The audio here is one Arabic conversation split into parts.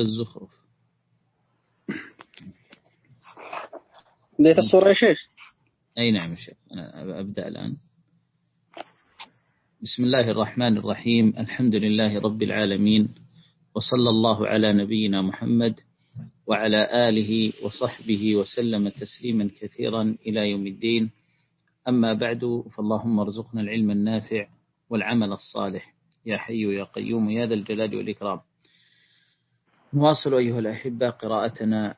الزخرف. بداية السورة يا شيخ. أي نعم شيخ. أنا أبدأ الآن. بسم الله الرحمن الرحيم. الحمد لله رب العالمين. وصلى الله على نبينا محمد وعلى آله وصحبه وسلم تسليما كثيرا إلى يوم الدين. أما بعد فاللهم ارزقنا العلم النافع والعمل الصالح. يا حي يا قيوم يا ذا الجلال والإكرام. نواصل أيها الأحبة قراءتنا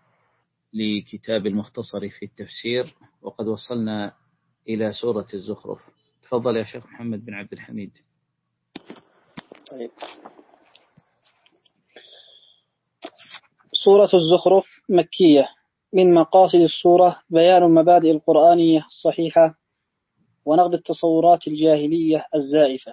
لكتاب المختصر في التفسير وقد وصلنا إلى سورة الزخرف. تفضل يا شيخ محمد بن عبد الحميد. طيب. سورة الزخرف مكية. من مقاصد السورة بيان المبادئ القرآنية الصحيحة ونقد التصورات الجاهلية الزائفة.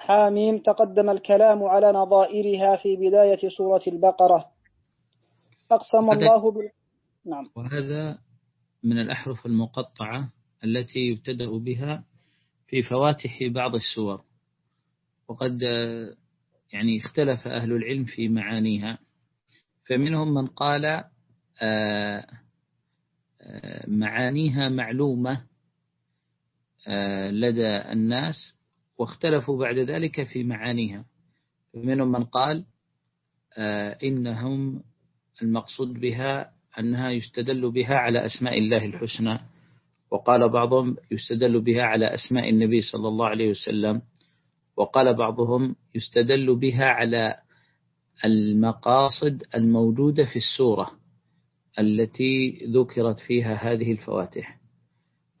حاميم تقدم الكلام على نظائرها في بداية سورة البقرة. أقسم الله بال... نعم. وهذا من الأحرف المقطعة التي يبتدأ بها في فواتح بعض السور. وقد يعني اختلف أهل العلم في معانيها. فمنهم من قال معانيها معلومة لدى الناس واختلفوا بعد ذلك في معانيها. فمنهم من قال إنهم المقصود بها أنها يستدل بها على أسماء الله الحسنى. وقال بعضهم يستدل بها على أسماء النبي صلى الله عليه وسلم. وقال بعضهم يستدل بها على المقاصد الموجودة في السورة التي ذكرت فيها هذه الفواتح.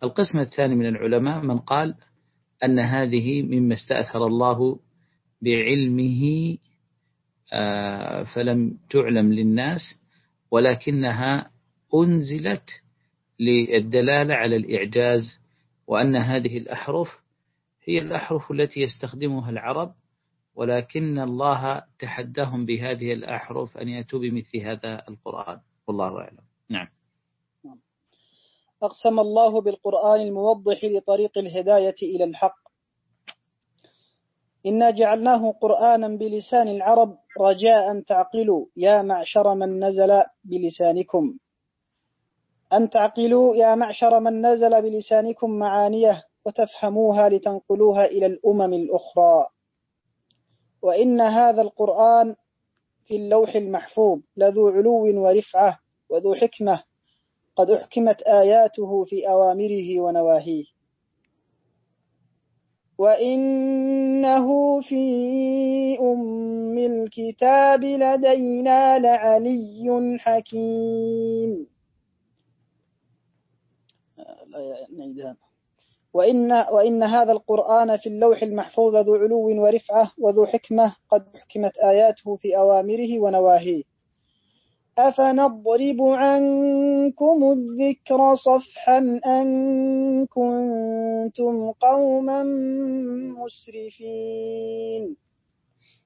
القسم الثاني من العلماء من قال أن هذه مما استأثر الله بعلمه فلم تعلم للناس ولكنها أنزلت للدلالة على الإعجاز وأن هذه الأحرف هي الأحرف التي يستخدمها العرب ولكن الله تحداهم بهذه الأحرف أن يأتوا بمثل هذا القرآن. والله أعلم. نعم. أقسم الله بالقرآن الموضح لطريق الهداية إلى الحق. إنا جعلناه قرآنا بلسان العرب رجاء تعقلوا يا معشر من نزل بلسانكم. أن تعقلوا يا معشر من نزل بلسانكم معانيه وتفهموها لتنقلوها إلى الأمم الأخرى. وإن هذا القرآن في اللوح المحفوظ لذو علو ورفعة وذو حكمة قد أحكمت آياته في أوامره ونواهيه. وإنه في أم الكتاب لدينا لعلي حكيم. وإن, وإن هذا القرآن في اللوح المحفوظ ذو علو ورفعة وذو حكمة قد حكمت آياته في أوامره ونواهيه. أفنضرب عنكم الذكر صفحا أن كنتم قوما مسرفين؟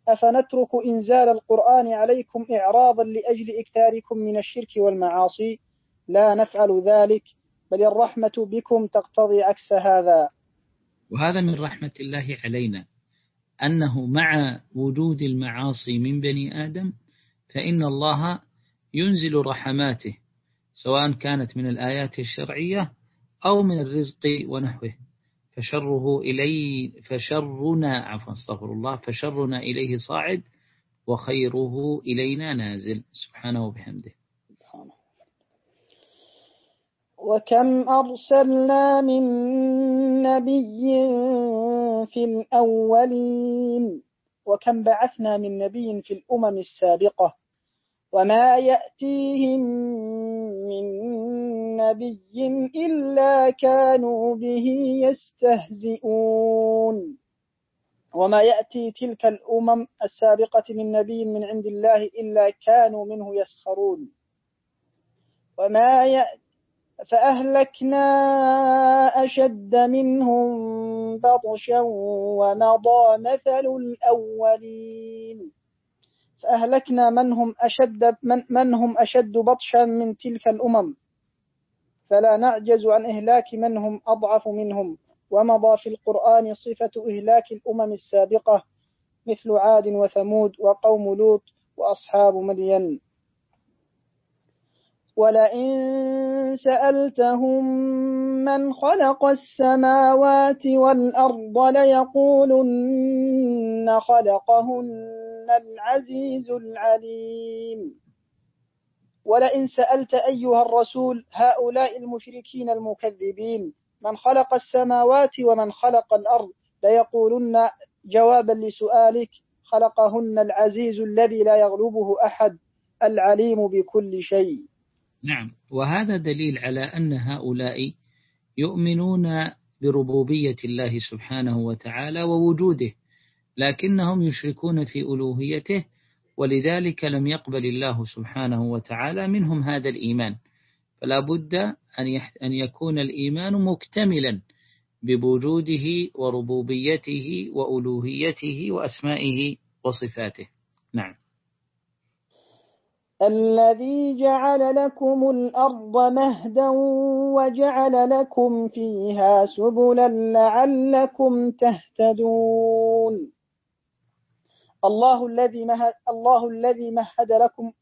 أفنترك إنزال القرآن عليكم إعراضا لأجل إكثاركم من الشرك والمعاصي؟ لا نفعل ذلك بل الرحمة بكم تقتضي عكس هذا. وهذا من رحمة الله علينا أنه مع وجود المعاصي من بني آدم فإن الله ينزل رحماته سواء كانت من الآيات الشرعية أو من الرزق ونحوه. فشره إلي فشرنا عفوا استغفر الله فشرنا إليه صاعد وخيره إلينا نازل. سبحانه وبحمده. وكم أرسلنا من نبي في الأولين وكم بعثنا من نبي في الأمم السابقة وما يأتيهم من نبي إلا كانوا به يستهزئون. وما يأتي تلك الأمم السابقة من نبي من عند الله إلا كانوا منه يسخرون. وما يأتي فأهلكنا أشد منهم بطشا ومضى مثل الأولين. فأهلكنا من هم أشد من, من هم أشد بطشا من تلك الأمم. فلا نعجز عن إهلاك من هم أضعف منهم. ومضى في القرآن صفة إهلاك الأمم السابقة مثل عاد وثمود وقوم لوط وأصحاب مدين. ولئن سألتهم من خلق السماوات والأرض ليقولن خلقهن العزيز العليم. ولئن سألت أيها الرسول هؤلاء المشركين المكذبين من خلق السماوات ومن خلق الأرض ليقولن جوابا لسؤالك خلقهن العزيز الذي لا يغلبه أحد العليم بكل شيء. نعم. وهذا دليل على أن هؤلاء يؤمنون بربوبية الله سبحانه وتعالى ووجوده لكنهم يشركون في ألوهيته ولذلك لم يقبل الله سبحانه وتعالى منهم هذا الإيمان. فلا بد أن يكون الإيمان مكتملا بوجوده وربوبيته وألوهيته وأسمائه وصفاته. نعم. الذي جعل لكم الأرض مهدا وجعل لكم فيها سبلا لعلكم تهتدون. الله الذي مهد الله الذي مهد لكم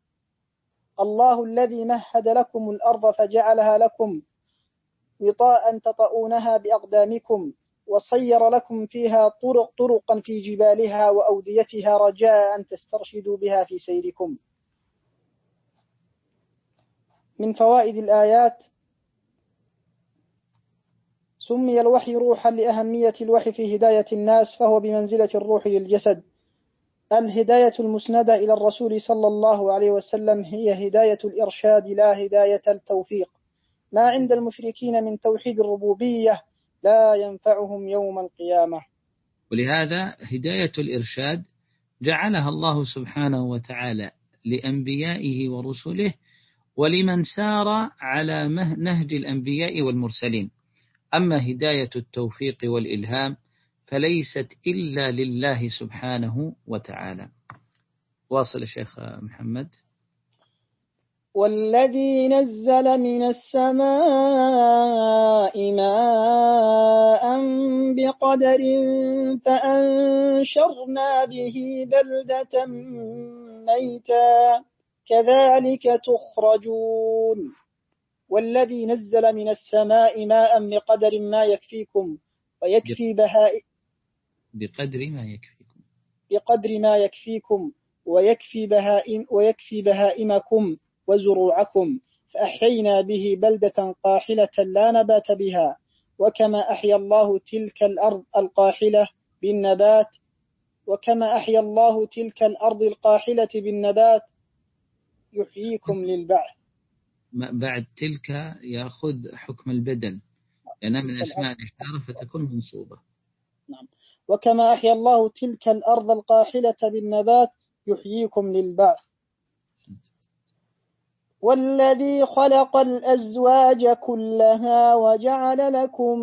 الله الذي مهد لكم الأرض فجعلها لكم وطاء تطؤونها بأقدامكم وصير لكم فيها طرق طرقا في جبالها وأوديتها رجاء أن تسترشدوا بها في سيركم. من فوائد الآيات سمي الوحي روحا لأهمية الوحي في هداية الناس فهو بمنزلة الروح للجسد. الهداية المسندة إلى الرسول صلى الله عليه وسلم هي هداية الإرشاد لا هداية التوفيق. ما عند المشركين من توحيد الربوبية لا ينفعهم يوم القيامة. ولهذا هداية الإرشاد جعلها الله سبحانه وتعالى لأنبيائه ورسله ولمن سار على نهج الأنبياء والمرسلين. أما هداية التوفيق والإلهام فليست إلا لله سبحانه وتعالى. واصل الشيخ محمد. والذي نزل من السماء ماء بقدر فأنشرنا به بلدة ميتا. كذلك تخرجون. والذي نزل من السماء ماء بقدر ما يكفيكم ويكفي بهائم بقدر ما يكفيكم. بقدر ما يكفيكم ويكفي بهائم ويكفي بهائمكم وزروعكم. فأحيينا به بلدة قاحلة لا نبات بها. وكما أحيا الله تلك الأرض القاحلة بالنبات. وكما أحيا الله تلك الأرض القاحلة بالنبات يحييكم للبعث. بعد تلك يأخذ حكم البدن. لأنها من أسماء الإشارة فتكون منصوبة. نعم. وكما أحيا الله تلك الأرض القاحلة بالنبات يحييكم للبعث. والذي خلق الأزواج كلها وجعل لكم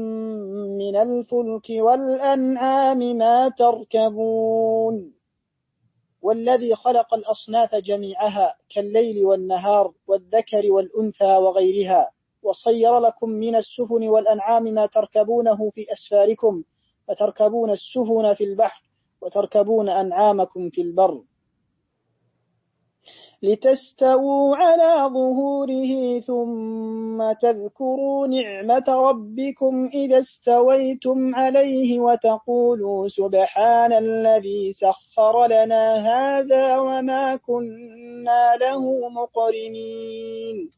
من الفلك والأنعام ما تركبون. والذي خلق الأصناف جميعها كالليل والنهار والذكر والأنثى وغيرها وصير لكم من السفن والأنعام ما تركبونه في أسفاركم فتركبون السفن في البحر وتركبون أنعامكم في البر. لتستووا على ظهوره ثم تذكروا نعمة ربكم إذا استويتم عليه وتقولوا سبحان الذي سخر لنا هذا وما كنا له مقرنين.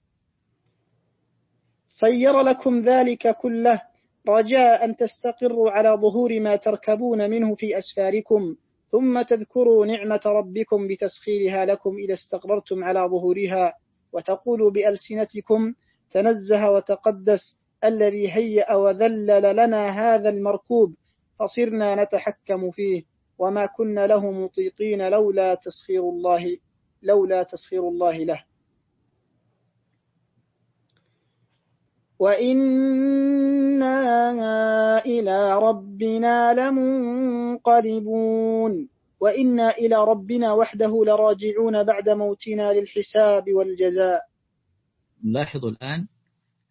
صير لكم ذلك كله. رجاء أن تستقروا على ظهور ما تركبون منه في أسفاركم. ثم تذكروا نعمة ربكم بتسخيرها لكم إذا استقررتم على ظهورها وتقولوا بألسنتكم تنزه وتقدس الذي هيأ وذلل لنا هذا المركوب فصرنا نتحكم فيه وما كنا له مطيقين لولا تسخير الله لولا تسخير الله له. وإنا إلى ربنا لمنقلبون وإنا إلى ربنا وحده لراجعون بعد موتنا للحساب والجزاء. نلاحظ الآن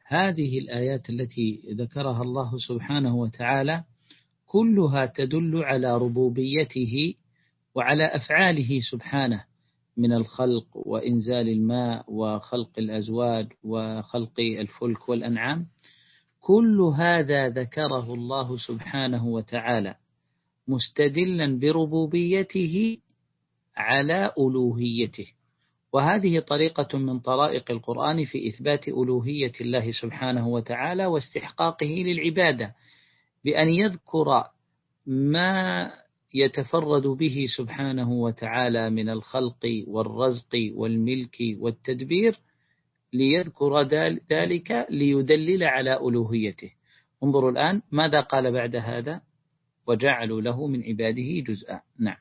هذه الآيات التي ذكرها الله سبحانه وتعالى كلها تدل على ربوبيته وعلى أفعاله سبحانه. من الخلق وإنزال الماء وخلق الأزواج وخلق الفلك والأنعام. كل هذا ذكره الله سبحانه وتعالى مستدلا بربوبيته على ألوهيته. وهذه طريقة من طرائق القرآن في إثبات ألوهية الله سبحانه وتعالى واستحقاقه للعبادة بأن يذكر ما يتفرد به سبحانه وتعالى من الخلق والرزق والملك والتدبير ليذكر ذلك ليدلل على ألوهيته. انظروا الآن ماذا قال بعد هذا؟ وجعلوا له من عباده جزءا. نعم.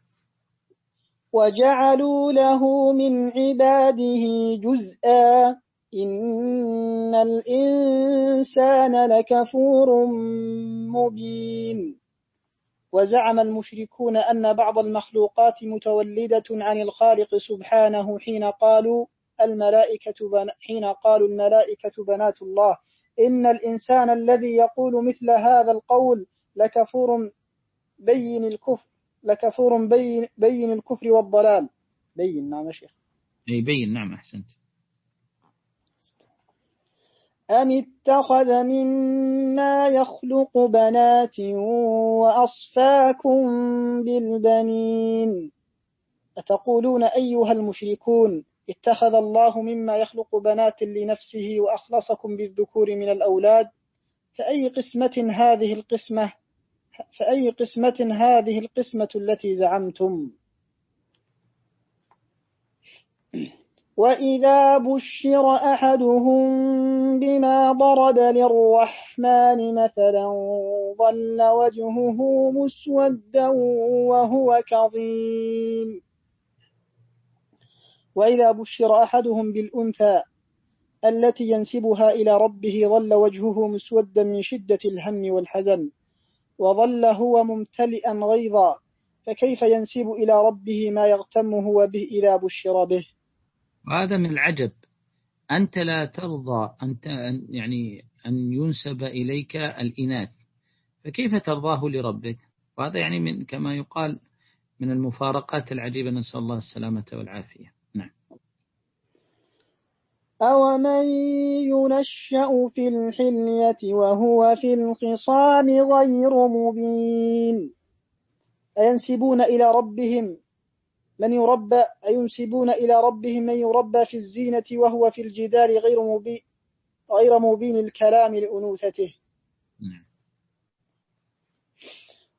وجعلوا له من عباده جزءا. إن الإنسان لكفور مبين. وزعم المشركون أن بعض المخلوقات متولدة عن الخالق سبحانه حين قالوا الملائكة بن... حين قالوا الملائكة بنات الله. إن الإنسان الذي يقول مثل هذا القول لكفور بين الكفر لكفور بين, بين الكفر والضلال. بين نعم شيخ. أي بين نعم أحسنت. أم اتخذ مما يخلق بنات وأصفاكم بالبنين أتقولون أيها المشركون اتخذ الله مما يخلق بنات لنفسه وأخلصكم بالذكور من الأولاد فأي قسمة هذه القسمة فأي قسمة هذه القسمة التي زعمتم وإذا بشر أحدهم بما ضرب للرحمن مثلا ظل وجهه مسودا وهو كظيم. وإذا بشر أحدهم بالأنثى التي ينسبها إلى ربه ظل وجهه مسودا من شدة الهم والحزن وظل هو ممتلئا غيظا فكيف ينسب إلى ربه ما يغتمه به إذا بشر به وهذا من العجب. أنت لا ترضى أن يعني أن ينسب إليك الإناث. فكيف ترضاه لربك؟ وهذا يعني من كما يقال من المفارقات العجيبة. نسأل الله السلامة والعافية. نعم. أومن ينشأ في الحلية وهو في الخصام غير مبين؟ أينسبون إلى ربهم؟ من يربى أينسبون إلى ربهم من يربى في الزينة وهو في الجدار غير مبين غير مبين الكلام لأنوثته. نعم.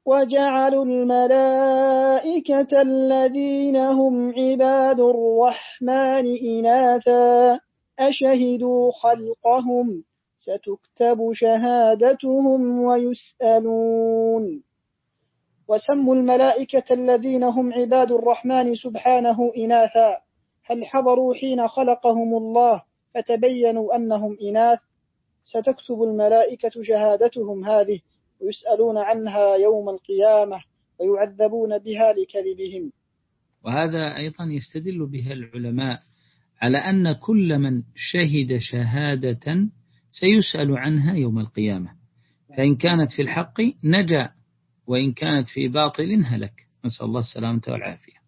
وجعلوا الملائكة الذين هم عباد الرحمن إناثا. أشهدوا خلقهم ستكتب شهادتهم ويسألون. وسموا الملائكة الذين هم عباد الرحمن سبحانه إناثا. هل حضروا حين خلقهم الله فتبينوا أنهم إناث؟ ستكتب الملائكة شهادتهم هذه ويسألون عنها يوم القيامة ويعذبون بها لكذبهم. وهذا أيضا يستدل به العلماء على أن كل من شهد شهادة سيسأل عنها يوم القيامة. فإن كانت في الحق نجا وإن كانت في باطل هلك نسأل الله السلامة والعافية.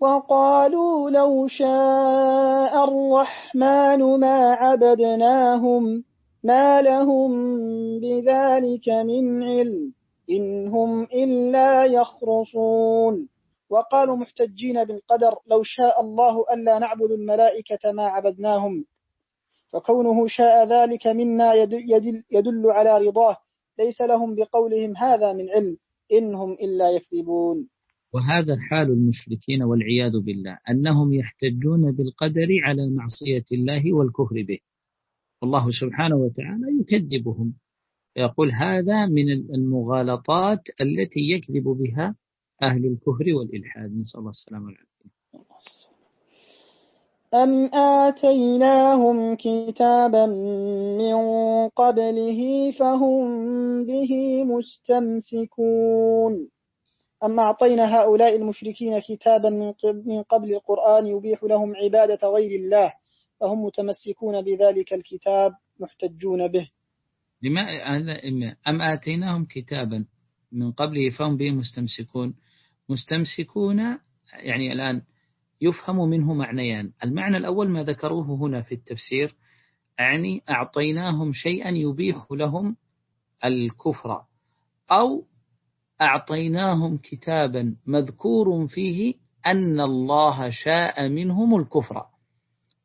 وقالوا لو شاء الرحمن ما عبدناهم ما لهم بذلك من علم إن هم إلا يخرصون. وقالوا محتجين بالقدر لو شاء الله ألا نعبد الملائكة ما عبدناهم. فكونه شاء ذلك منا يدل, يدل على رضاه. ليس لهم بقولهم هذا من علم إنهم إلا يكذبون. وهذا حال المشركين والعياذ بالله أنهم يحتجون بالقدر على معصية الله والكفر به. الله سبحانه وتعالى يكذبهم يقول هذا من المغالطات التي يكذب بها أهل الكفر والإلحاد. نسأل الله السلامة والعافية. أم آتيناهم كتابا من قبله فهم به مستمسكون أم أعطينا هؤلاء المشركين كتابا من قبل القرآن يبيح لهم عبادة غير الله فهم متمسكون بذلك الكتاب محتجون به. لما أم آتيناهم كتابا من قبله فهم به مستمسكون. مستمسكون يعني الآن يفهم منه معنيان. المعنى الأول ما ذكروه هنا في التفسير يعني أعطيناهم شيئا يبيح لهم الكفر أو أعطيناهم كتابا مذكور فيه أن الله شاء منهم الكفر.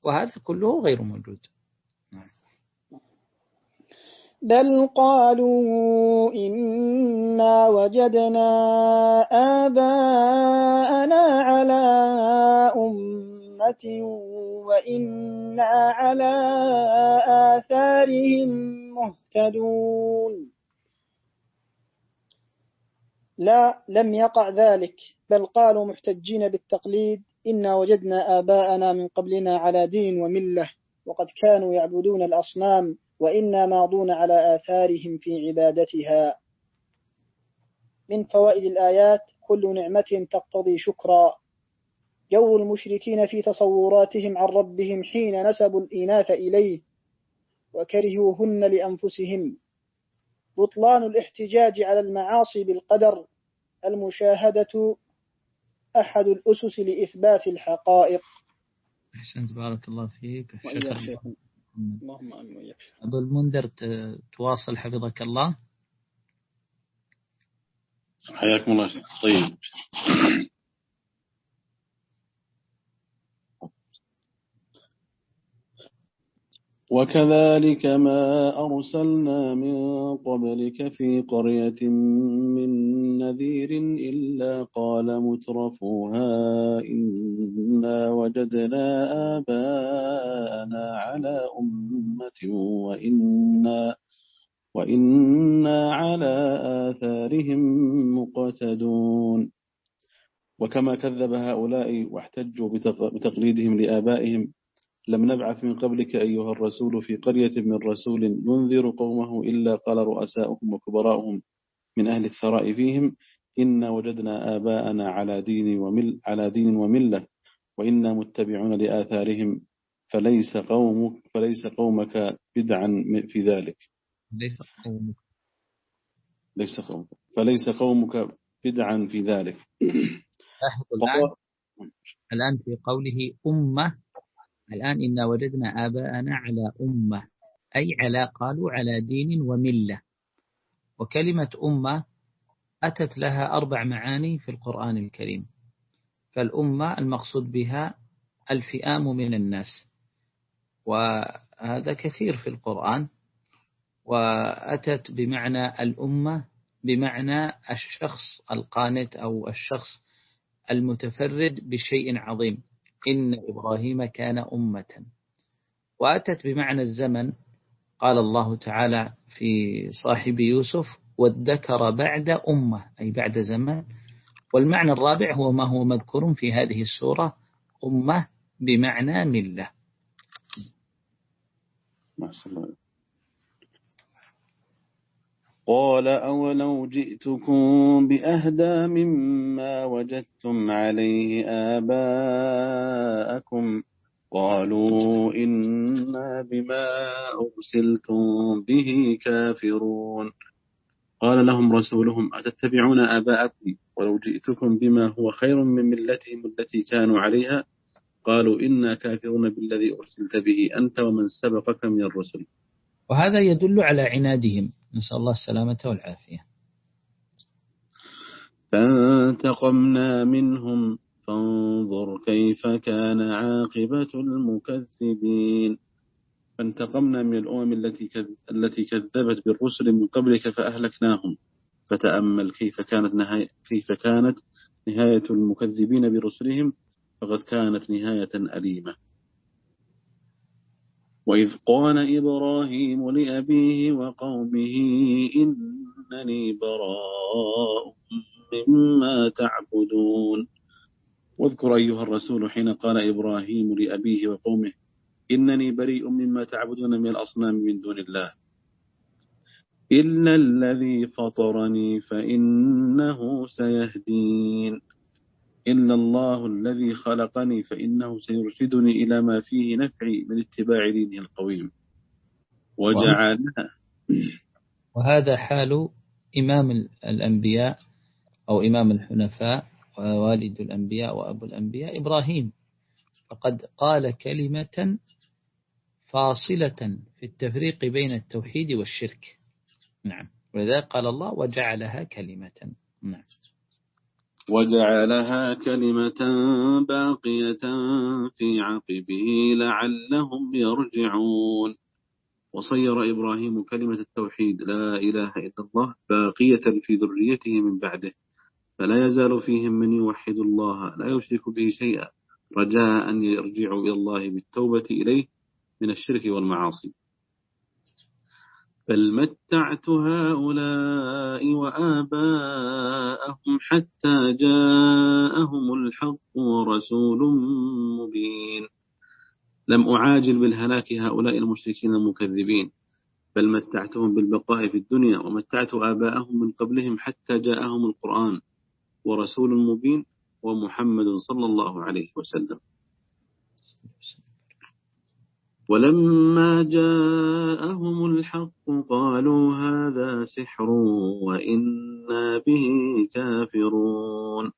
وهذا كله غير موجود. بل قالوا إنا وجدنا آباءنا على أمة وإنا على آثارهم مهتدون. لا لم يقع ذلك بل قالوا محتجين بالتقليد إنا وجدنا آباءنا من قبلنا على دين وملة وقد كانوا يعبدون الأصنام وإنا ماضون على آثارهم في عبادتها. من فوائد الآيات كل نعمة تقتضي شكرا. جو المشركين في تصوراتهم عن ربهم حين نسبوا الإناث إليه وكرهوهن لأنفسهم. بطلان الاحتجاج على المعاصي بالقدر. المشاهدة أحد الأسس لإثبات الحقائق. أحسنت بارك الله فيك. شكرا. اللهم آمين وياك أبو المنذر تواصل حفظك الله. حياكم الله. شيخ طيب. وكذلك ما أرسلنا من قبلك في قرية من نذير إلا قال مترفوها إنا وجدنا آباءنا على أمة وإنا وإنا على آثارهم مقتدون. وكما كذب هؤلاء واحتجوا بتقليدهم لآبائهم لم نبعث من قبلك أيها الرسول في قرية من رسول ينذر قومه إلا قال رؤساؤهم وكبراؤهم من أهل الثراء فيهم إنا وجدنا آباءنا على دين ومل على دين وملة وإنا متبعون لآثارهم فليس قومك فليس قومك بدعا في ذلك. ليس قومك. ليس قومك. فليس قومك بدعا في ذلك. الآن. الآن في قوله أمة الآن إنا وجدنا آباءنا على أمة أي على قالوا على دين وملة. وكلمة أمة أتت لها أربع معاني في القرآن الكريم. فالأمة المقصود بها الفئام من الناس. وهذا كثير في القرآن. وأتت بمعنى الأمة بمعنى الشخص القانت أو الشخص المتفرد بشيء عظيم. إن إبراهيم كان أمة. وأتت بمعنى الزمن قال الله تعالى في صاحب يوسف وادكر بعد أمة. أي بعد زمان. والمعنى الرابع هو ما هو مذكور في هذه السورة أمة بمعنى ملة. قال أولو جئتكم بأهدى مما وجدتم عليه آباءكم قالوا إنا بما أرسلتم به كافرون قال لهم رسولهم أتتبعون آباءكم ولو جئتكم بما هو خير من ملتهم التي كانوا عليها قالوا إنا كافرون بالذي أرسلت به أنت ومن سبقك من الرسل وهذا يدل على عنادهم. نسأل الله السلامة والعافية. فانتقمنا منهم فانظر كيف كان عاقبة المكذبين. فانتقمنا من الأمم التي التي كذبت بالرسل من قبلك فأهلكناهم. فتأمل كيف كانت نهاية كيف كانت نهاية المكذبين برسلهم فقد كانت نهاية أليمة. وإذ قال إبراهيم لأبيه وقومه إنني براء مما تعبدون. واذكر أيها الرسول حين قال إبراهيم لأبيه وقومه إنني بريء مما تعبدون من الأصنام من دون الله. إلا الذي فطرني فإنه سيهدين. إلا الله الذي خلقني فإنه سيرشدني إلى ما فيه نفعي من اتباع دينه القويم. وجعلها وهذا حال إمام الأنبياء أو إمام الحنفاء ووالد الأنبياء وأبو الأنبياء إبراهيم. فقد قال كلمة فاصلة في التفريق بين التوحيد والشرك. نعم. ولذلك قال الله وجعلها كلمة. نعم. وجعلها كلمة باقية في عقبه لعلهم يرجعون. وصير إبراهيم كلمة التوحيد لا إله إلا الله باقية في ذريته من بعده فلا يزال فيهم من يوحد الله لا يشرك به شيئا رجاء أن يرجعوا إلى الله بالتوبة إليه من الشرك والمعاصي. بل متعت هؤلاء وآباءهم حتى جاءهم الحق ورسول مبين. لم أعاجل بالهلاك هؤلاء المشركين المكذبين بل متعتهم بالبقاء في الدنيا ومتعت آباءهم من قبلهم حتى جاءهم القرآن ورسول مبين ومحمد صلى الله عليه وسلم. ولما جاءهم الحق قالوا هذا سحر وإنا به كافرون.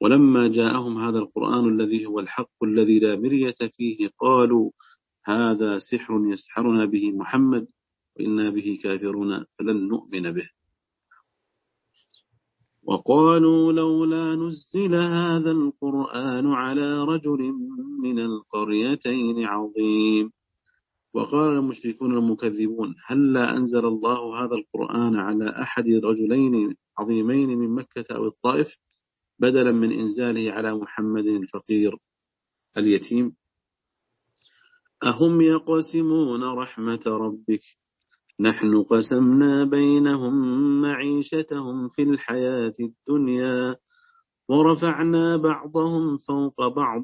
ولما جاءهم هذا القرآن الذي هو الحق الذي لا مرية فيه قالوا هذا سحر يسحرنا به محمد وإنا به كافرون فلن نؤمن به. وقالوا لولا نزل هذا القرآن على رجل من القريتين عظيم. وقال المشركون المكذبون هل لا أنزل الله هذا القرآن على أحد رجلين عظيمين من مكة أو الطائف بدلا من إنزاله على محمد الفقير اليتيم؟ أهم يقسمون رحمة ربك؟ نحن قسمنا بينهم معيشتهم في الحياة الدنيا ورفعنا بعضهم فوق بعض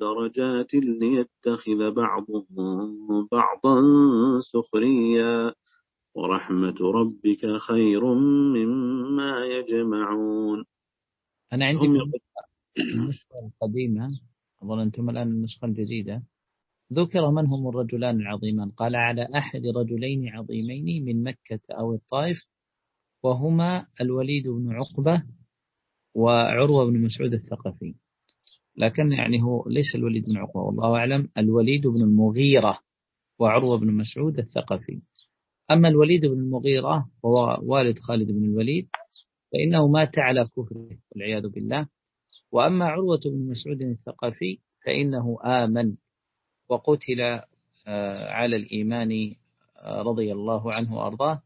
درجات ليتخذ بعضهم بعضا سخريا ورحمة ربك خير مما يجمعون. أنا عندي النسخة القديمة أظن أنتم الآن النسخة الجديدة. ذكر من هم الرجلان العظيمان؟ قال على أحد رجلين عظيمين من مكة أو الطائف وهما الوليد بن عقبة وعروة بن مسعود الثقفي. لكن يعني هو ليس الوليد بن عقبة والله أعلم الوليد بن المغيرة وعروة بن مسعود الثقفي. أما الوليد بن المغيرة وهو والد خالد بن الوليد فإنه مات على كفره والعياذ بالله. وأما عروة بن مسعود الثقفي فإنه آمن وقتل آه، على الإيمان آه، رضي الله عنه وأرضاه.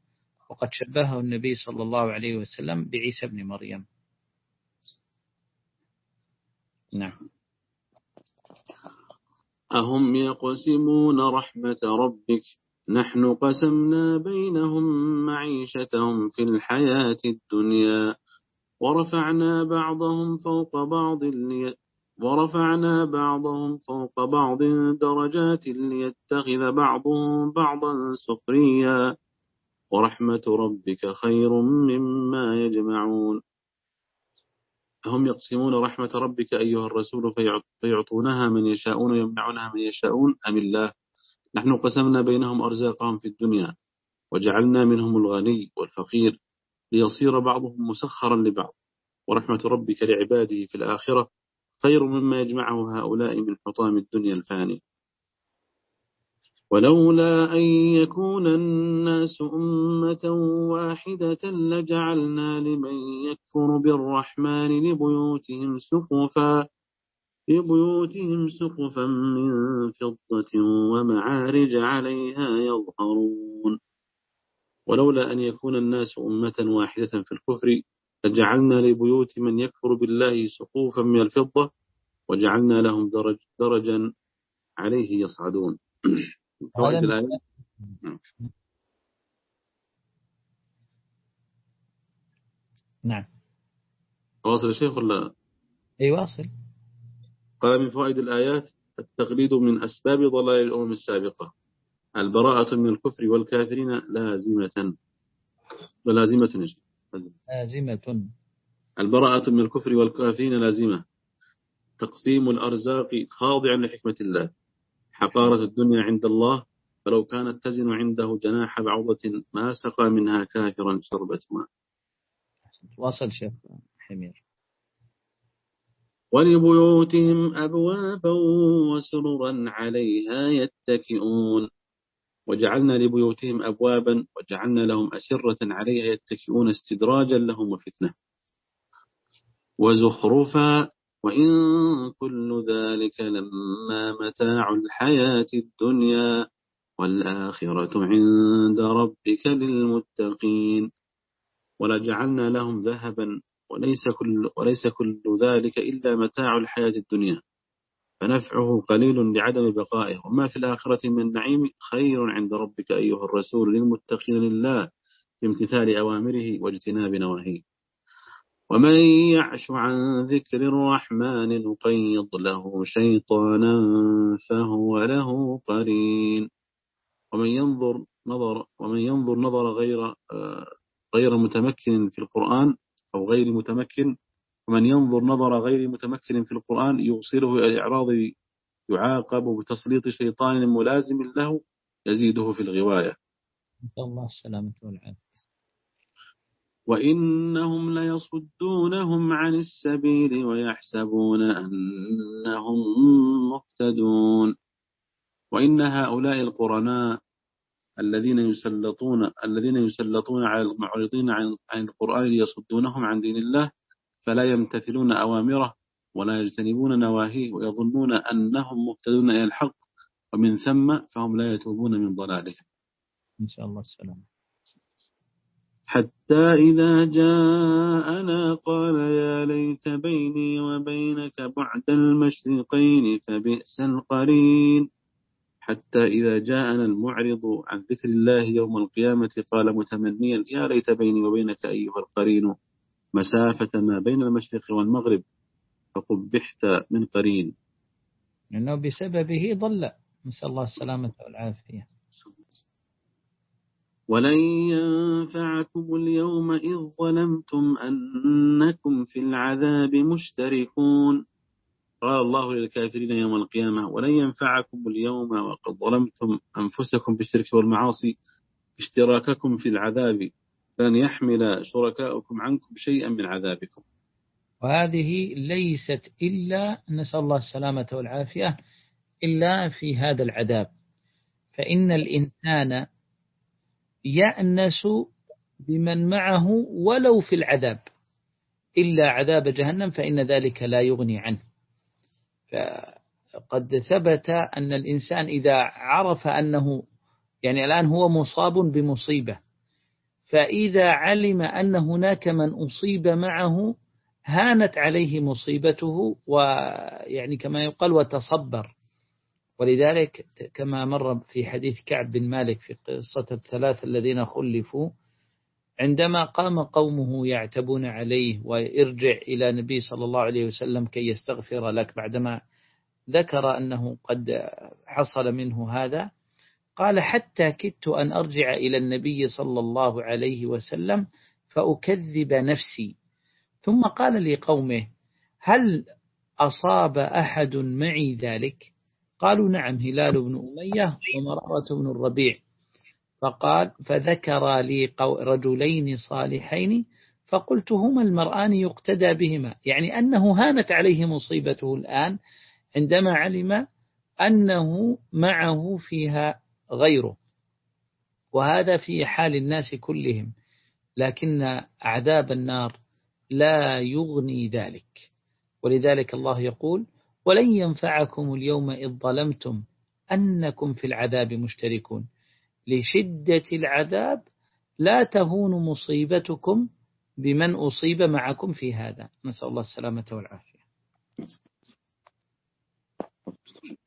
وقد شبهه النبي صلى الله عليه وسلم بعيسى بن مريم. نعم. أهم يقسمون رحمة ربك؟ نحن قسمنا بينهم معيشتهم في الحياة الدنيا ورفعنا بعضهم فوق بعض ورفعنا بعضهم فوق بعض درجات ليتخذ بعضهم بعضا سخريا. ورحمة ربك خير مما يجمعون. هم يقسمون رحمة ربك أيها الرسول فيعطونها من يشاءون ويمنعونها من يشاءون أم الله؟ نحن قسمنا بينهم أرزاقهم في الدنيا وجعلنا منهم الغني والفقير ليصير بعضهم مسخرا لبعض. ورحمة ربك لعباده في الآخرة خير مما يجمعه هؤلاء من حطام الدنيا الفاني. ولولا أن يكون الناس أمة واحدة لجعلنا لمن يكفر بالرحمن لبيوتهم سقفا لبيوتهم سقفا من فضة ومعارج عليها يظهرون. ولولا أن يكون الناس أمة واحدة في الكفر فجعلنا لبيوت من يكفر بالله سقوفا من الفضة وجعلنا لهم درج درجا عليه يصعدون. فوائد الآية نعم. واصل الشيخ ولا؟ أي واصل. قال من فوائد الآيات التقليد من أسباب ضلال الأمم السابقة. البراءة من الكفر والكافرين لازمة. لازمة لازمة. البراءة من الكفر والكافرين لازمة. تقسيم الأرزاق خاضعا لحكمة الله. حقارة الدنيا عند الله فلو كانت تزن عنده جناح بعوضة ما سقى منها كافرا شربة ماء. واصل شيخ حمير. ولبيوتهم أبوابا وسررا عليها يتكئون. وجعلنا لبيوتهم أبوابا وجعلنا لهم أسرة عليها يتكئون استدراجا لهم وفتنة. وزخرفا وإن كل ذلك لما متاع الحياة الدنيا والآخرة عند ربك للمتقين. ولجعلنا لهم ذهبا وليس كل, وليس كل ذلك إلا متاع الحياة الدنيا. فنفعه قليل لعدم بقائه. وما في الآخرة من نعيم خير عند ربك أيها الرسول للمتقين لله بامتثال أوامره واجتناب نواهيه. ومن يعش عن ذكر الرحمن نقيض له شيطانا فهو له قرين. ومن ينظر نظر ومن ينظر نظر غير آه، غير متمكن في القرآن أو غير متمكن ومن ينظر نظر غير متمكن في القرآن يوصله إلى الإعراض يعاقب بتسليط شيطان ملازم له يزيده في الغواية. نسأل الله السلامة والعافية. وإنهم ليصدونهم عن السبيل ويحسبون أنهم مهتدون وإن هؤلاء القرناء الذين يسلطون الذين يسلطون على المعرضين عن القرآن ليصدونهم عن دين الله فلا يمتثلون أوامره ولا يجتنبون نواهيه ويظنون أنهم مهتدون إلى الحق ومن ثم فهم لا يتوبون من ضلالهم. إن شاء الله. السلام. حتى إذا جاءنا قال يا ليت بيني وبينك بعد المشرقين فبئس القرين. حتى إذا جاءنا المعرض عن ذكر الله يوم القيامة قال متمنيا يا ليت بيني وبينك أيها القرين مسافة ما بين المشرق والمغرب فقبحت من قرين. لأنه بسببه ضل. نسأل الله السلامة والعافية. ولن ينفعكم اليوم إذ ظلمتم أنكم في العذاب مشتركون. قال الله للكافرين يوم القيامة ولن ينفعكم اليوم وقد ظلمتم أنفسكم بالشرك والمعاصي اشتراككم في العذاب فلن يحمل شركاؤكم عنكم شيئا من عذابكم. وهذه ليست إلا نسأل الله السلامة والعافية إلا في هذا العذاب. فإن الإنسان يأنس بمن معه ولو في العذاب. إلا عذاب جهنم فإن ذلك لا يغني عنه. فقد ثبت أن الإنسان إذا عرف أنه يعني الآن هو مصاب بمصيبة فإذا علم أن هناك من أصيب معه هانت عليه مصيبته ويعني كما يقال وتصبر. ولذلك كما مر في حديث كعب بن مالك في قصة الثلاث الذين خلفوا عندما قام قومه يعتبون عليه ويرجع إلى النبي صلى الله عليه وسلم كي يستغفر لك بعدما ذكر أنه قد حصل منه هذا قال حتى كدت أن أرجع إلى النبي صلى الله عليه وسلم فأكذب نفسي. ثم قال لقومه هل أصاب أحد معي ذلك؟ قالوا نعم هلال بن أمية ومرارة بن الربيع. فقال فذكر لي رجلين صالحين فقلت هما المرآن يقتدى بهما. يعني أنه هانت عليه مصيبته الآن عندما علم أنه معه فيها غيره. وهذا في حال الناس كلهم لكن عذاب النار لا يغني ذلك. ولذلك الله يقول ولن ينفعكم اليوم إذ ظلمتم أنكم في العذاب مشتركون. لشدة العذاب لا تهون مصيبتكم بمن أصيب معكم في هذا. نسأل الله السلامة والعافية.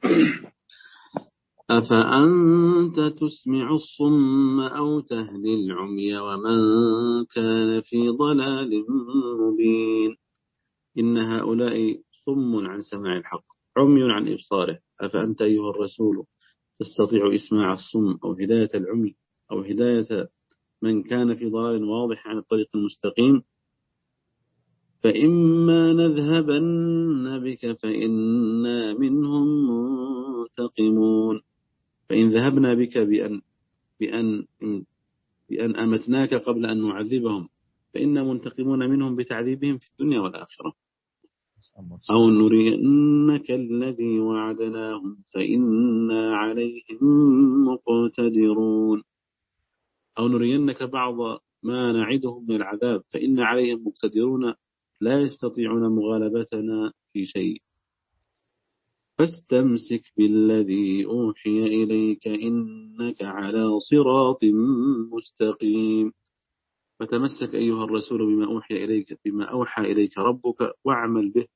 أفأنت تسمع الصم أو تهدي العمي ومن كان في ضلال مبين؟ إن هؤلاء صم عن سماع الحق عمي عن إبصاره أفأنت أيها الرسول تستطيع إسماع الصم أو هداية العمي أو هداية من كان في ضلال واضح عن الطريق المستقيم؟ فإما نذهبن بك فإنا منهم منتقمون. فإن ذهبنا بك بأن, بأن, بأن أمتناك قبل أن نعذبهم فإنا منتقمون منهم بتعذيبهم في الدنيا والآخرة. أو نرينك الذي وعدناهم فإنا عليهم مقتدرون. أو نرينك بعض ما نعدهم من العذاب فإن عليهم مقتدرون. لا يستطيعون مغالبتنا في شيء. فاستمسك بالذي أوحي إليك إنك على صراط مستقيم. فتمسك أيها الرسول بما أوحي إليك بما أوحى إليك ربك واعمل به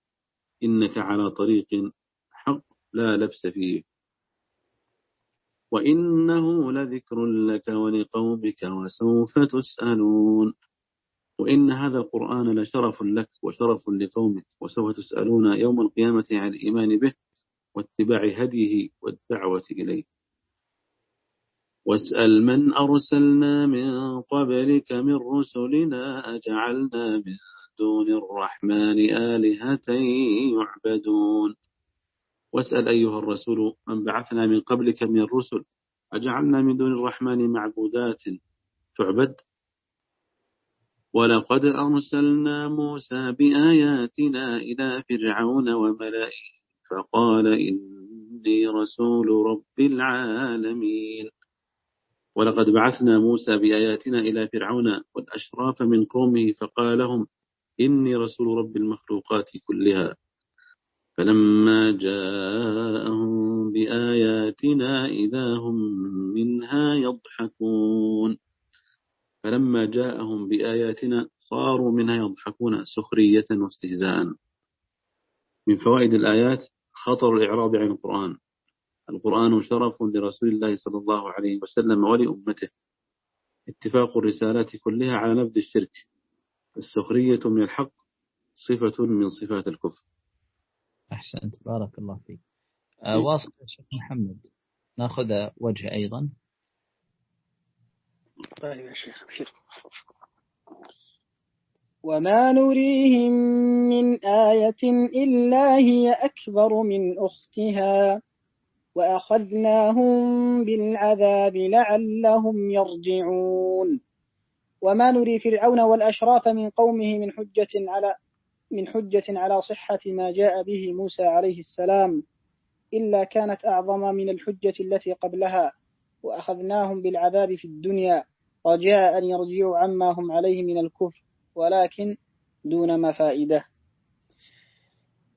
إنك على طريق حق لا لبس فيه. وإنه لذكر لك ولقومك وسوف تسألون. وإن هذا القرآن لشرف لك وشرف لقومك وسوف تسألون يوم القيامة عن الإيمان به واتباع هديه والدعوة إليه. واسأل من أرسلنا من قبلك من رسلنا أجعلنا من دون الرحمن آلهة يعبدون. واسأل أيها الرسول من بعثنا من قبلك من الرسل أجعلنا من دون الرحمن معبودات تعبد. ولقد أرسلنا موسى بآياتنا إلى فرعون وملئه فقال إني رسول رب العالمين. ولقد بعثنا موسى بآياتنا إلى فرعون والأشراف من قومه فقال لهم إني رسول رب المخلوقات كلها. فلما جاءهم بآياتنا إذا هم منها يضحكون. فلما جاءهم بآياتنا صاروا منها يضحكون سخرية واستهزاء. من فوائد الآيات خطر الإعراض عن القرآن. القرآن شرف لرسول الله صلى الله عليه وسلم ولأمته. اتفاق الرسالات كلها على نبذ الشرك. السخرية من الحق صفة من صفات الكفر. أحسنت. بارك الله فيك. آه واصل شيخ محمد. ناخذ وجه أيضا. طيب يا شيخ أبشر وما نريهم من آية إلا هي أكبر من أختها. وأخذناهم بالعذاب لعلهم يرجعون. وما نري فرعون والأشراف من قومه من حجة على من حجة على صحة ما جاء به موسى عليه السلام إلا كانت أعظم من الحجة التي قبلها وأخذناهم بالعذاب في الدنيا رجاء أن يرجعوا عما هم عليه من الكفر ولكن دون مفائدة.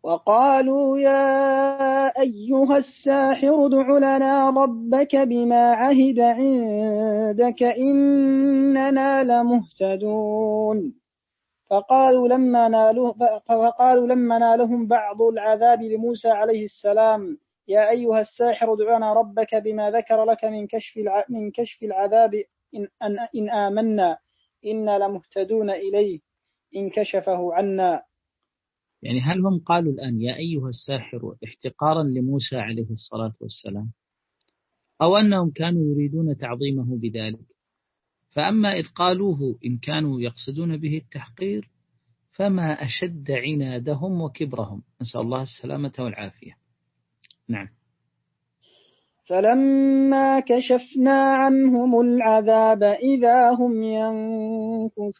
وقالوا يا أيها الساحر ادع لنا ربك بما عهد عندك إننا لمهتدون. فقالوا لما نالوا فقالوا لما نالهم بعض العذاب لموسى عليه السلام يا أيها الساحر ادع لنا ربك بما ذكر لك من كشف من كشف العذاب إن, إن آمنا إنا لمهتدون إليه إن كشفه عنا. يعني هل هم قالوا الآن يا أيها الساحر احتقارا لموسى عليه الصلاة والسلام أو أنهم كانوا يريدون تعظيمه بذلك؟ فأما إذ قالوه إن كانوا يقصدون به التحقير فما أشد عنادهم وكبرهم. نسأل الله السلامة والعافية. نعم. فلما كشفنا عنهم العذاب إذا هم ينكثون.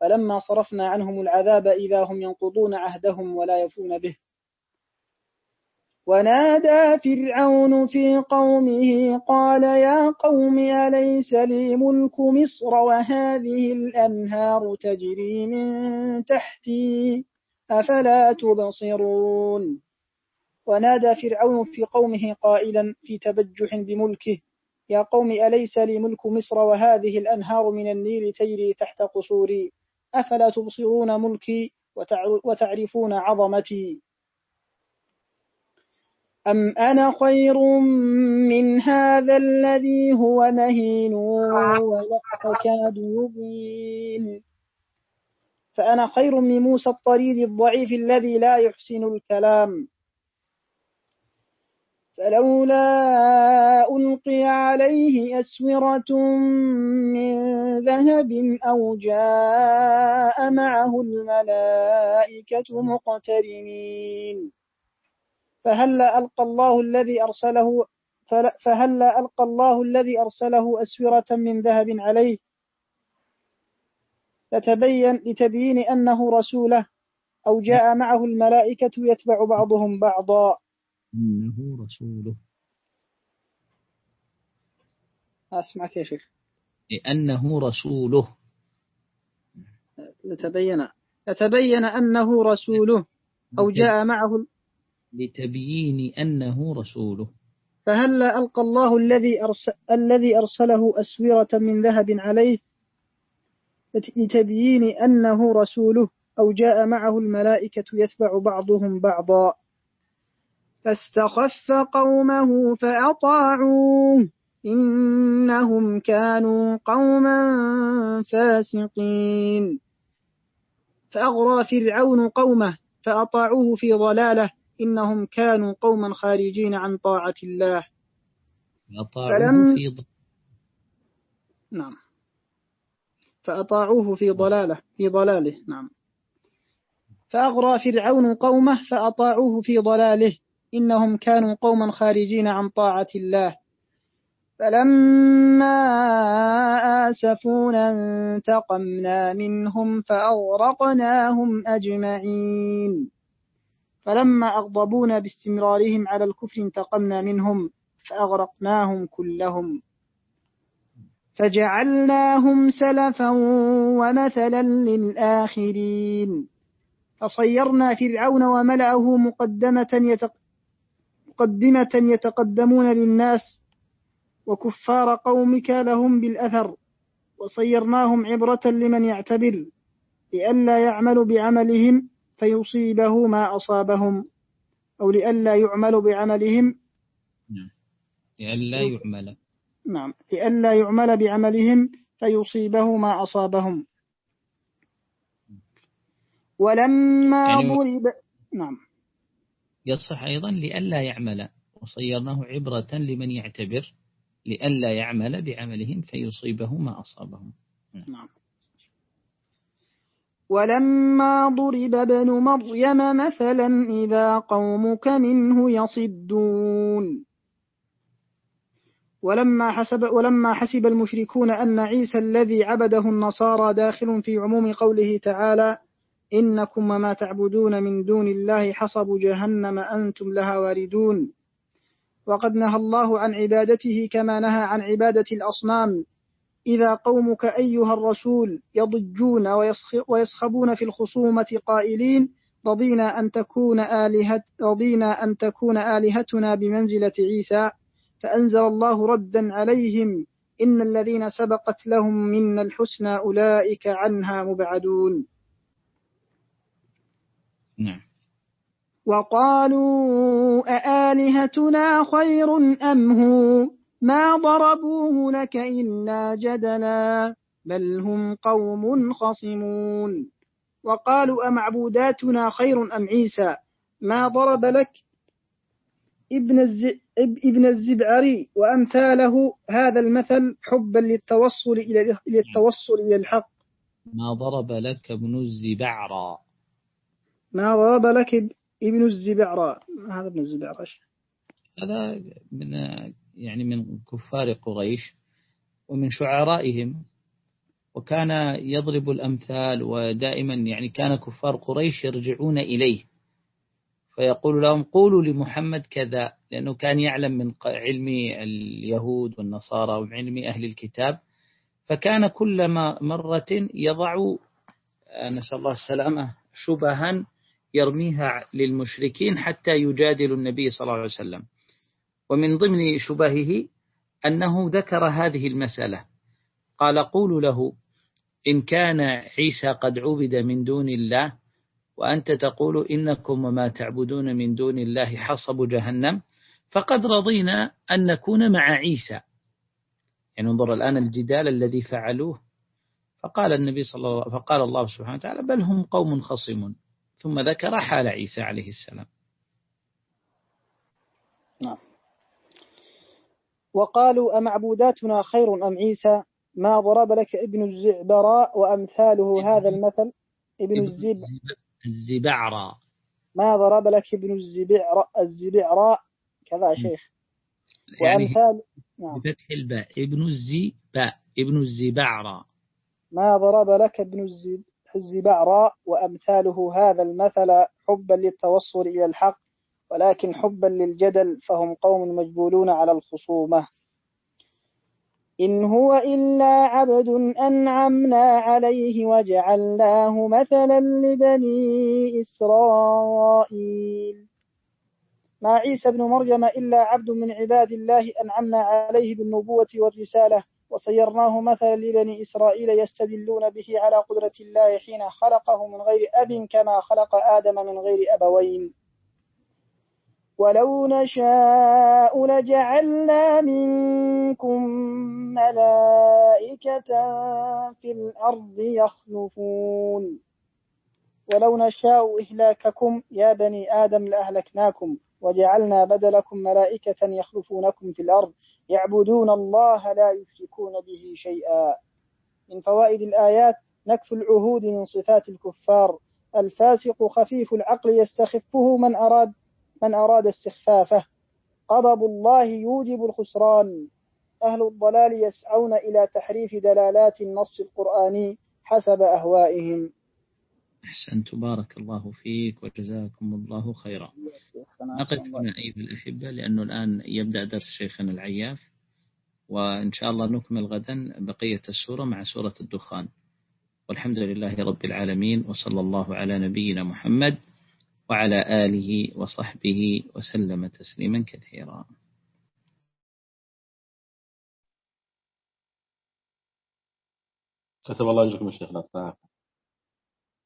فلما صرفنا عنهم العذاب إذا هم ينقضون عهدهم ولا يفون به. ونادى فرعون في قومه قال يا قوم أليس لي ملك مصر وهذه الأنهار تجري من تحتي أفلا تبصرون؟ ونادى فرعون في قومه قائلا في تبجح بملكه يا قوم أليس لي ملك مصر وهذه الأنهار من النيل تجري تحت قصوري؟ أفلا تبصرون ملكي وتعرفون عظمتي؟ أم أنا خير من هذا الذي هو مهين ولا أكاد يبين فأنا خير من موسى الطريد الضعيف الذي لا يحسن الكلام. فلولا ألقي عليه أسورة من ذهب أو جاء معه الملائكة مقترنين. فهل ألقى الله الذي أرسله فهل ألقى الله الذي أرسله أسورة من ذهب عليه؟ لتبين لتبيين أنه رسوله أو جاء معه الملائكة يتبع بعضهم بعضا. إنه رسوله. أسمعك يا شيخ. لأنه رسوله. لتبين لتبين أنه رسوله أو جاء معه لتبيين أنه رسوله. فهل ألقى الله الذي أرسل الذي أرسله أسورة من ذهب عليه؟ لتبيين أنه رسوله أو جاء معه الملائكة يتبع بعضهم بعضا. فاستخف قومه فأطاعوه. إنهم كانوا قوما فاسقين. فأغرى فرعون قومه فأطاعوه في ضلاله. إنهم كانوا قوما خارجين عن طاعة الله. أطاعوه في ض... نعم. فأطاعوه في ضلاله في ضلاله نعم. فأغرى فرعون قومه فأطاعوه في ضلاله. إنهم كانوا قوما خارجين عن طاعة الله. فلما آسفونا انتقمنا منهم فأغرقناهم أجمعين. فلما أغضبونا باستمرارهم على الكفر انتقمنا منهم فأغرقناهم كلهم. فجعلناهم سلفا ومثلا للآخرين. فصيرنا فرعون وملأه مقدمة. مقدمة يتقدمون للناس وكفار قومك لهم بالأثر وصيرناهم عبرة لمن يعتبر لئلا يعمل بعملهم فيصيبه ما أصابهم أو لئلا يعمل بعملهم. لئلا يعمل. نعم. لئلا يعمل بعملهم فيصيبه ما أصابهم. ولما يعني ضرب نعم. يصح أيضا لئلا يعمل. وصيرناه عبرة لمن يعتبر لئلا يعمل بعملهم فيصيبه ما أصابهم. نعم. ولما ضرب ابن مريم مثلا إذا قومك منه يصدون. ولما حسب ولما حسب المشركون أن عيسى الذي عبده النصارى داخل في عموم قوله تعالى إنكم وما تعبدون من دون الله حصب جهنم أنتم لها واردون. وقد نهى الله عن عبادته كما نهى عن عبادة الأصنام. إذا قومك أيها الرسول يضجون ويصخبون في الخصومة قائلين رضينا أن تكون آلهة رضينا أن تكون آلهتنا بمنزلة عيسى فأنزل الله ردا عليهم إن الذين سبقت لهم منا الحسنى أولئك عنها مبعدون. نعم. وقالوا أآلهتنا خير أم هو؟ ما ضربوه لك إلا جدلا بل هم قوم خصمون. وقالوا أمعبوداتنا خير أم عيسى؟ ما ضرب لك ابن, الز... ابن الزبعري وأمثاله هذا المثل حبا للتوصل إلى للتوصل إلى الحق. ما ضرب لك ابن الزبعرى. ما ضرب لك ابن الزبعرى هذا ابن الزبعرى هذا من يعني من كفار قريش ومن شعرائهم. وكان يضرب الأمثال ودائما يعني كان كفار قريش يرجعون إليه. فيقول لهم قولوا لمحمد كذا لأنه كان يعلم من علم اليهود والنصارى وعلم أهل الكتاب. فكان كل مرة يضع نسأل الله السلامة شبها يرميها للمشركين حتى يجادل النبي صلى الله عليه وسلم. ومن ضمن شبهه أنه ذكر هذه المسألة. قال قولوا له إن كان عيسى قد عبد من دون الله وأنت تقول إنكم وما تعبدون من دون الله حصب جهنم فقد رضينا أن نكون مع عيسى. يعني انظر الآن الجدال الذي فعلوه. فقال النبي صلى الله فقال الله سبحانه وتعالى بل هم قوم خصمون. ثم ذكر حال عيسى عليه السلام. نعم. وقالوا أمعبوداتنا خير أم عيسى؟ ما ضرب لك ابن الزعبراء وأمثاله هذا المثل؟ ابن الزب الزبعراء ما ضرب لك ابن الزبعراء الزبعراء؟ كذا شيخ. يعني وأمثال نعم. بفتح الباء. ابن الزباء. ابن الزبعراء ما ضرب لك ابن الزبعراء وأمثاله هذا المثل حبا للتوصل إلى الحق ولكن حبا للجدل فهم قوم مجبولون على الخصومة. إن هو إلا عبد أنعمنا عليه وجعلناه مثلا لبني إسرائيل. ما عيسى بن مريم إلا عبد من عباد الله أنعمنا عليه بالنبوة والرسالة وصيرناه مثلا لبني إسرائيل يستدلون به على قدرة الله حين خلقه من غير أب كما خلق آدم من غير أبوين. ولو نشاء لجعلنا منكم ملائكة في الأرض يخلفون. ولو نشاء إهلاككم يا بني آدم لأهلكناكم وجعلنا بدلكم ملائكة يخلفونكم في الأرض. يعبدون الله لا يشركون به شيئا. من فوائد الآيات نكف العهود من صفات الكفار. الفاسق خفيف العقل يستخفه من أراد من أراد استخفافه. غضب الله يوجب الخسران. أهل الضلال يسعون إلى تحريف دلالات النص القرآني حسب أهوائهم. أحسنت. بارك الله فيك وجزاكم الله خيرا. نقف هنا أيها الأحبة لأنه الآن يبدأ درس شيخنا العياف وإن شاء الله نكمل غدا بقية السورة مع سورة الدخان. والحمد لله رب العالمين وصلى الله على نبينا محمد وعلى آله وصحبه وسلم تسليما كثيرا. كتب الله أجركم الشيخ